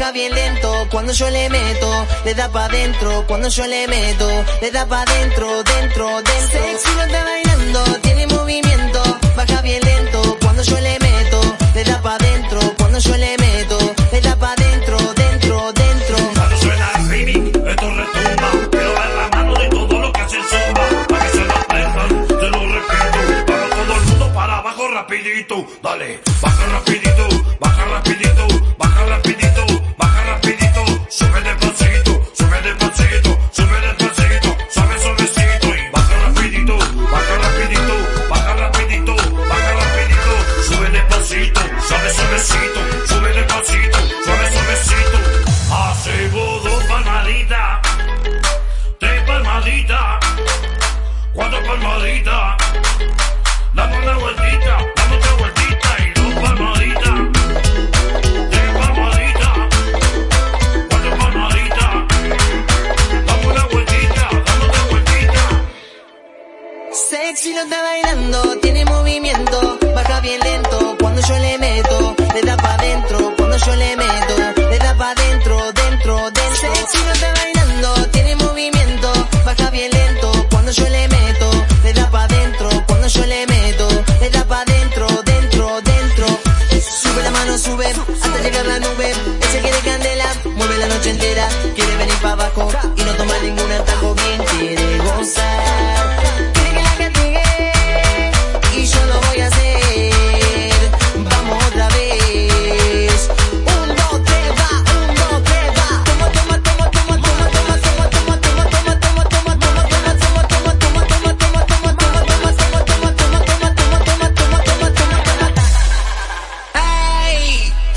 baja bien lento. Cuando yo le meto, le da pa' dentro, cuando yo le meto, le da pa' dentro, dentro, dentro. Sexy lo está bailando, tiene movimiento, baja bien Dale, baja rapidito, baja rapidito, baja rapidito, baja rapidito. Sube despacito, sube despacito, sube despacito, suave suavecito. Y baja rapidito, baja rapidito, baja rapidito, baja rapidito. Sube despacito, suave suavecito, Sexy lo está bailando, tiene movimiento, baja bien lento, cuando yo le meto, le da pa' dentro, cuando yo le meto, le da pa' dentro, dentro, dentro. Sexy lo está bailando, tiene movimiento, baja bien lento, cuando yo le meto, le da pa' dentro, cuando yo le meto, le da pa' dentro, dentro, dentro. Sube la mano, sube, hasta llegar la nube, ella quiere candela, mueve la noche entera, quiere venir pa' abajo, y no tomar ningún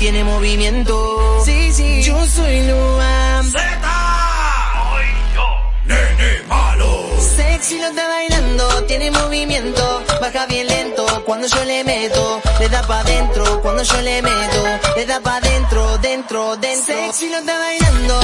Tiene movimiento. Sí, sí. Yo soy Luam. ¡Zeta! Soy yo, nene malo. Sexy lo está bailando, tiene movimiento, baja bien lento, cuando yo le meto, le da pa' dentro, cuando yo le meto, le da pa' dentro, dentro, dentro. Sexy lo está bailando,